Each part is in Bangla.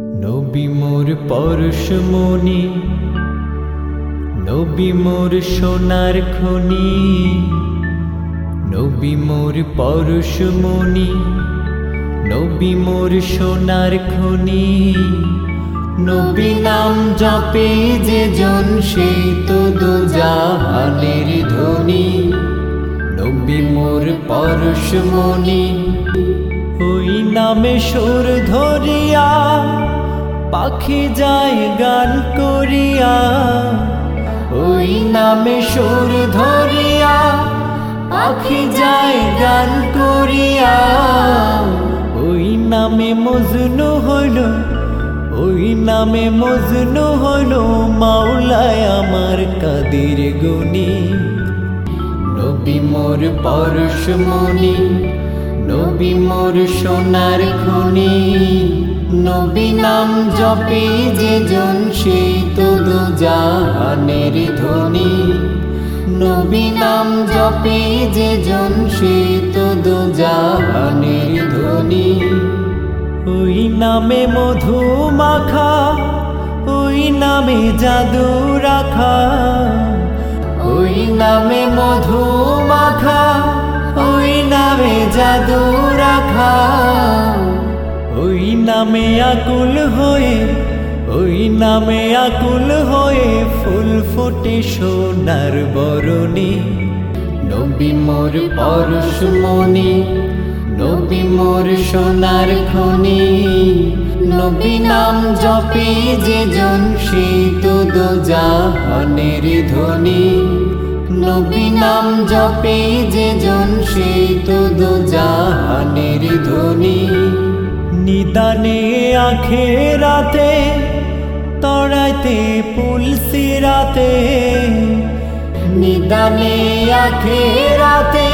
নবী মোর পরশমণি নবী মোর সোনার খনি, নবী মোর পরশমণি নবী মোর সোনার খনি। নবী নাম জপে যে জন সেই তো দু জাহানের ধ্বনি নবী মোর পরশমণি ওই নামে সুর ধরিয়া পাখি যায় গান করিয়া, ওই নামে সুর ধরিয়া পাখি যায় গান করিয়া, ওই নামে মজনু হইল ওই নামে মজনু হইল মাওলায় আমার কাদের গুনি নবী মোর পরশমণি নবী মোর সোনার খনি। নবী নাম জপে যে জন সেই তো দু জাহানের ধ্বনি। নবী নাম জপে যে জন সেই তো দু জাহানের ধ্বনি। ওই নামে মধু মাখা, ওই নামে জাদু রাখা। ওই নামে মধু মাখা, ওই নামে জাদু রাখা। নামে আকুল হয়ে, ওই নামে আকুল হয়ে ফুল ফুটে সোনার বরণী। নবী মোর পরশমণি নবী মোর সোনার খনি। নবী নাম জপে যে জন সেই তো দো জাহানের ধ্বনি নবী নাম জপে যে জন সেই তো দো জাহানের ধ্বনি নিদানে আখে রাতে তড়াইতে পুলসি রাতে। নিদানে আখে রাতে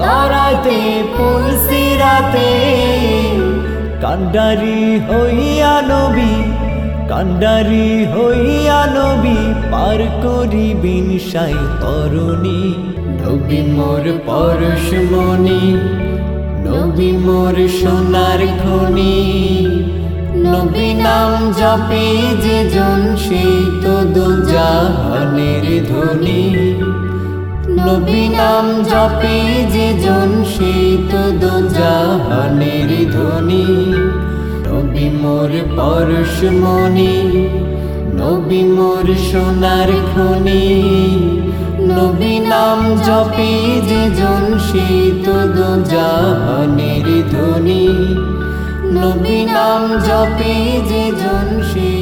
তড়াইতে পুলসি রাতে। কান্ডারি হইয়া নবী কান্ডারি হইয়া নবী, পার করিবিন সাই তরুণী। নবী মোর পরশমণি নবী মোর সোনার খনি নবী নাম জপে যে জন সেই তো দু জাহানের ধ্বনি নবী নাম জপে যে জন সেই তো দু জাহানের ধ্বনি নবী মোর পরশমণি, নবী মোর সোনার খনি। নবী নাম জপে যে জন শীত জাহানের ধ্বনি। নবী নাম জপে যে জন সেই